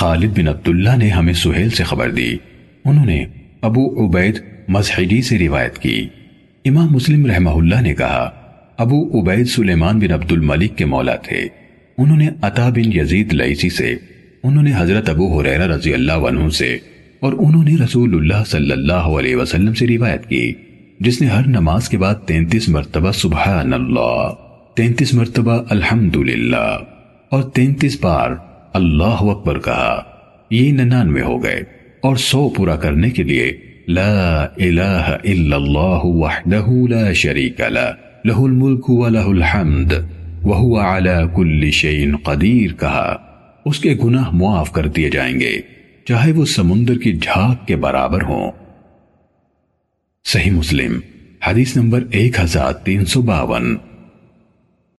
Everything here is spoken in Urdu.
خالد بن عبداللہ نے ہمیں سہیل سے خبر دی۔ انہوں نے ابو عبید مزحجی سے روایت کی۔ امام مسلم رحمہ اللہ نے کہا، ابو عبید سلیمان بن عبد الملک کے مولا تھے۔ انہوں نے عطا بن یزید لئیسی سے، انہوں نے حضرت ابو حریرہ رضی اللہ عنہ سے، اور انہوں نے رسول اللہ صلی اللہ علیہ وسلم سے روایت کی، جس نے ہر نماز کے بعد تینتیس مرتبہ سبحان اللہ، تینتیس مرتبہ الحمدللہ، اور تینتیس بار اللہ اکبر کہا، یہ ننانوے ہو گئے اور سو پورا کرنے کے لیے لا الہ الا اللہ وحدہ لا شریک لا لہ الملک و لہ الحمد، وہو علی کل شین قدیر کہا۔ اس کے گناہ معاف کر دیے جائیں گے، چاہے وہ سمندر کی جھاگ کے برابر ہوں۔ صحیح مسلم، حدیث نمبر ایک ہزار تین سو باون۔